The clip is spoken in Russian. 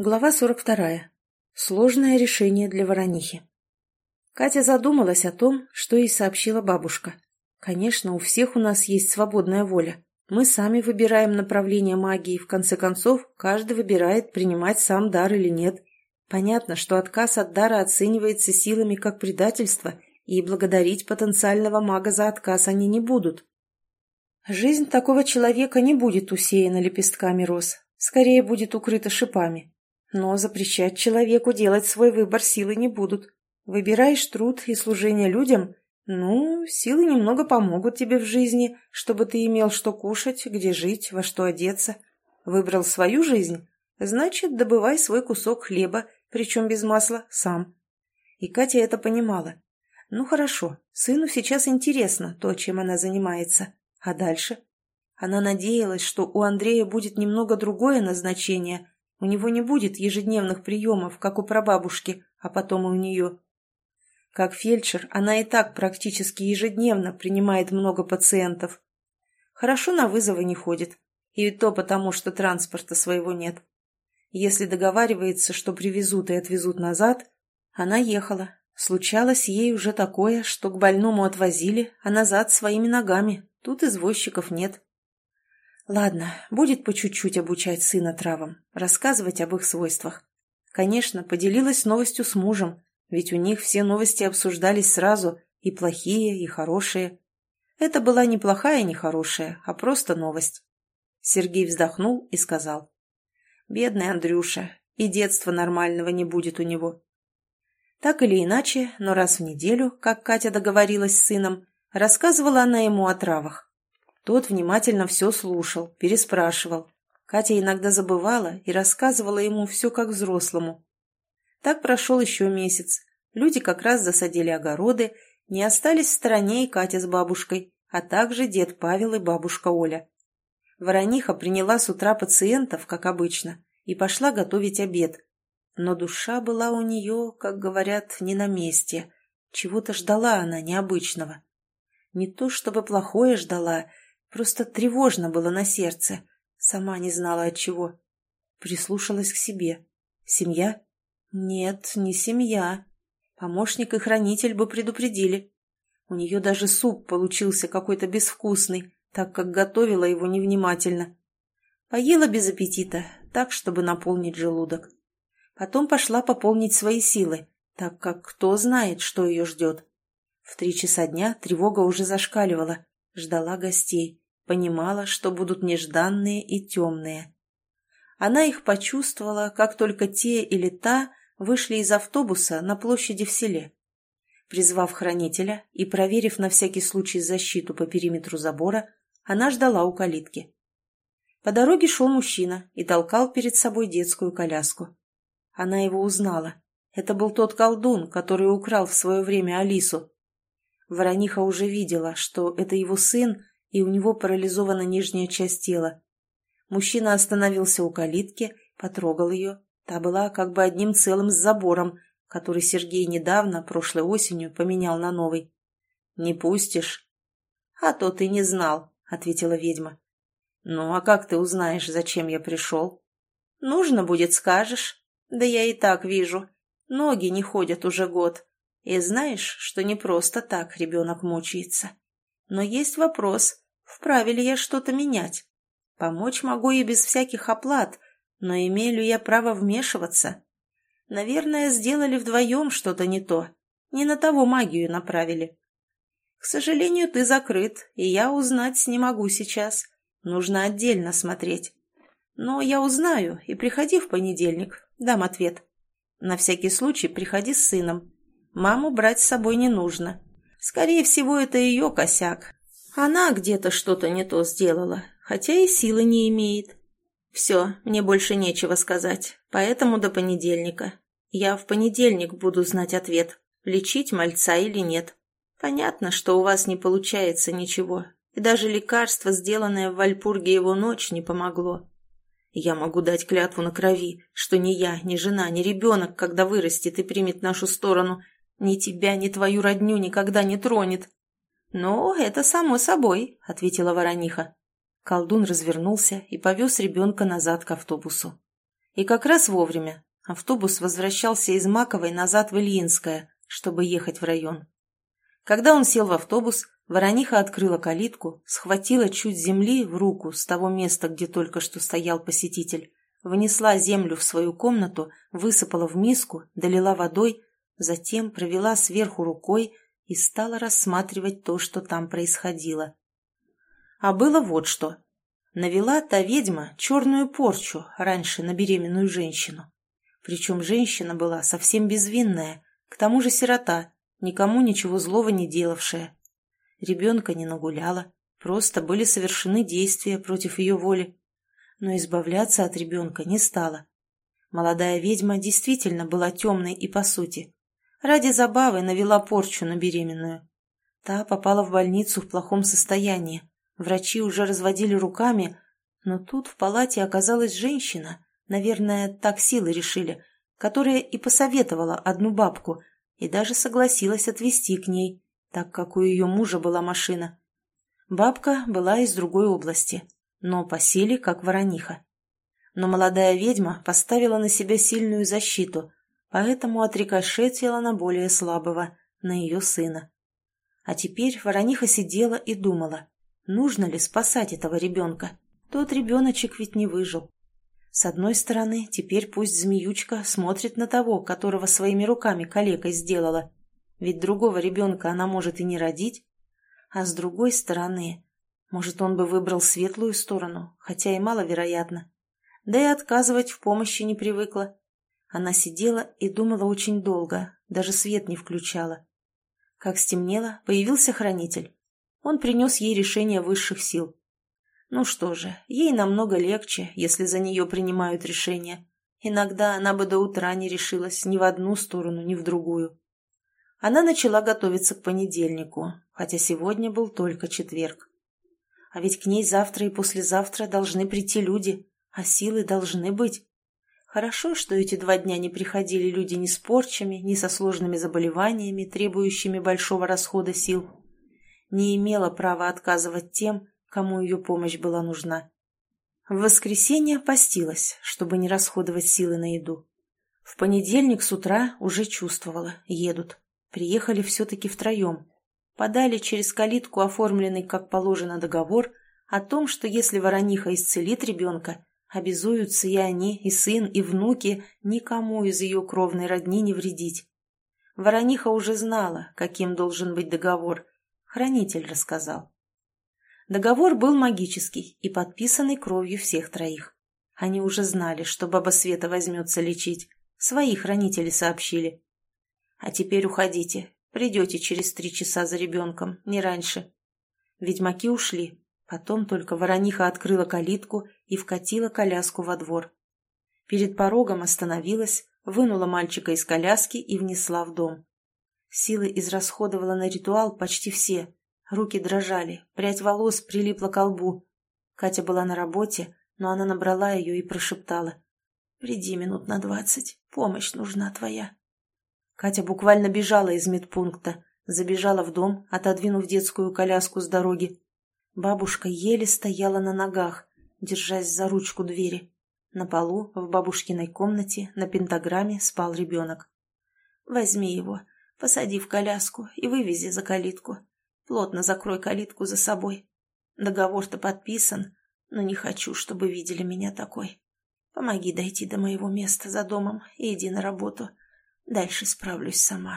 Глава 42. Сложное решение для Воронихи. Катя задумалась о том, что ей сообщила бабушка. Конечно, у всех у нас есть свободная воля. Мы сами выбираем направление магии, в конце концов, каждый выбирает, принимать сам дар или нет. Понятно, что отказ от дара оценивается силами как предательство, и благодарить потенциального мага за отказ они не будут. Жизнь такого человека не будет усеяна лепестками роз, скорее будет укрыта шипами. Но запрещать человеку делать свой выбор силы не будут. Выбираешь труд и служение людям, ну, силы немного помогут тебе в жизни, чтобы ты имел что кушать, где жить, во что одеться. Выбрал свою жизнь, значит, добывай свой кусок хлеба, причем без масла, сам. И Катя это понимала. Ну хорошо, сыну сейчас интересно то, чем она занимается. А дальше? Она надеялась, что у Андрея будет немного другое назначение, у него не будет ежедневных приемов, как у прабабушки, а потом и у нее. Как фельдшер, она и так практически ежедневно принимает много пациентов. Хорошо на вызовы не ходит, и то потому, что транспорта своего нет. Если договаривается, что привезут и отвезут назад, она ехала. Случалось ей уже такое, что к больному отвозили, а назад своими ногами. Тут извозчиков нет. Ладно, будет по чуть-чуть обучать сына травам, рассказывать об их свойствах. Конечно, поделилась новостью с мужем, ведь у них все новости обсуждались сразу, и плохие, и хорошие. Это была не плохая, не хорошая, а просто новость. Сергей вздохнул и сказал. «Бедный Андрюша, и детства нормального не будет у него». Так или иначе, но раз в неделю, как Катя договорилась с сыном, рассказывала она ему о травах. Тот внимательно все слушал, переспрашивал. Катя иногда забывала и рассказывала ему все как взрослому. Так прошел еще месяц. Люди как раз засадили огороды, не остались в стороне и Катя с бабушкой, а также дед Павел и бабушка Оля. Ворониха приняла с утра пациентов, как обычно, и пошла готовить обед. Но душа была у нее, как говорят, не на месте. Чего-то ждала она необычного. Не то чтобы плохое ждала, Просто тревожно было на сердце. Сама не знала от чего. Прислушалась к себе. Семья? Нет, не семья. Помощник и хранитель бы предупредили. У нее даже суп получился какой-то безвкусный, так как готовила его невнимательно. Поела без аппетита, так, чтобы наполнить желудок. Потом пошла пополнить свои силы, так как кто знает, что ее ждет. В три часа дня тревога уже зашкаливала, ждала гостей, понимала, что будут нежданные и темные. Она их почувствовала, как только те или та вышли из автобуса на площади в селе. Призвав хранителя и проверив на всякий случай защиту по периметру забора, она ждала у калитки. По дороге шел мужчина и толкал перед собой детскую коляску. Она его узнала. Это был тот колдун, который украл в свое время Алису. Ворониха уже видела, что это его сын, и у него парализована нижняя часть тела. Мужчина остановился у калитки, потрогал ее. Та была как бы одним целым с забором, который Сергей недавно, прошлой осенью, поменял на новый. «Не пустишь?» «А то ты не знал», — ответила ведьма. «Ну, а как ты узнаешь, зачем я пришел?» «Нужно будет, скажешь. Да я и так вижу. Ноги не ходят уже год. И знаешь, что не просто так ребенок мучается. Но есть вопрос, вправе ли я что-то менять? Помочь могу и без всяких оплат, но имею ли я право вмешиваться? Наверное, сделали вдвоем что-то не то. Не на того магию направили. К сожалению, ты закрыт, и я узнать не могу сейчас. Нужно отдельно смотреть. Но я узнаю, и приходи в понедельник, дам ответ. На всякий случай приходи с сыном. Маму брать с собой не нужно. Скорее всего, это ее косяк. Она где-то что-то не то сделала, хотя и силы не имеет. Все, мне больше нечего сказать, поэтому до понедельника. Я в понедельник буду знать ответ, лечить мальца или нет. Понятно, что у вас не получается ничего, и даже лекарство, сделанное в Вальпурге его ночь, не помогло. Я могу дать клятву на крови, что ни я, ни жена, ни ребенок, когда вырастет и примет нашу сторону, ни тебя, ни твою родню никогда не тронет. «Ну, это само собой», — ответила ворониха. Колдун развернулся и повез ребенка назад к автобусу. И как раз вовремя. Автобус возвращался из Маковой назад в Ильинское, чтобы ехать в район. Когда он сел в автобус, Ворониха открыла калитку, схватила чуть земли в руку с того места, где только что стоял посетитель, внесла землю в свою комнату, высыпала в миску, долила водой, затем провела сверху рукой и стала рассматривать то, что там происходило. А было вот что. Навела та ведьма черную порчу раньше на беременную женщину. Причем женщина была совсем безвинная, к тому же сирота, никому ничего злого не делавшая. Ребенка не нагуляла, просто были совершены действия против ее воли. Но избавляться от ребенка не стала. Молодая ведьма действительно была темной и по сути. Ради забавы навела порчу на беременную. Та попала в больницу в плохом состоянии. Врачи уже разводили руками, но тут в палате оказалась женщина, наверное, так силы решили, которая и посоветовала одну бабку и даже согласилась отвезти к ней, так как у ее мужа была машина. Бабка была из другой области, но по силе как ворониха. Но молодая ведьма поставила на себя сильную защиту, поэтому отрикошетила на более слабого, на ее сына. А теперь ворониха сидела и думала, нужно ли спасать этого ребенка. Тот ребеночек ведь не выжил. С одной стороны, теперь пусть змеючка смотрит на того, которого своими руками калекой сделала, ведь другого ребенка она может и не родить. А с другой стороны, может, он бы выбрал светлую сторону, хотя и маловероятно. Да и отказывать в помощи не привыкла. Она сидела и думала очень долго, даже свет не включала. Как стемнело, появился хранитель. Он принес ей решение высших сил. Ну что же, ей намного легче, если за нее принимают решения. Иногда она бы до утра не решилась ни в одну сторону, ни в другую. Она начала готовиться к понедельнику, хотя сегодня был только четверг. А ведь к ней завтра и послезавтра должны прийти люди, а силы должны быть. Хорошо, что эти два дня не приходили люди ни с порчами, ни со сложными заболеваниями, требующими большого расхода сил. Не имела права отказывать тем, кому ее помощь была нужна. В воскресенье постилась, чтобы не расходовать силы на еду. В понедельник с утра уже чувствовала, едут. Приехали все-таки втроем. Подали через калитку оформленный, как положено, договор о том, что если ворониха исцелит ребенка, обязуются и они, и сын, и внуки никому из ее кровной родни не вредить. Ворониха уже знала, каким должен быть договор. Хранитель рассказал. Договор был магический и подписанный кровью всех троих. Они уже знали, что баба Света возьмется лечить. Свои хранители сообщили. А теперь уходите. Придете через три часа за ребенком, не раньше. Ведьмаки ушли. Потом только ворониха открыла калитку и вкатила коляску во двор. Перед порогом остановилась, вынула мальчика из коляски и внесла в дом. Силы израсходовала на ритуал почти все, Руки дрожали, прядь волос прилипла к лбу. Катя была на работе, но она набрала ее и прошептала. «Приди минут на двадцать, помощь нужна твоя». Катя буквально бежала из медпункта, забежала в дом, отодвинув детскую коляску с дороги. Бабушка еле стояла на ногах, держась за ручку двери. На полу, в бабушкиной комнате, на пентаграмме спал ребенок. «Возьми его, посади в коляску и вывези за калитку. Плотно закрой калитку за собой. Договор-то подписан, но не хочу, чтобы видели меня такой. Помоги дойти до моего места за домом и иди на работу. Дальше справлюсь сама.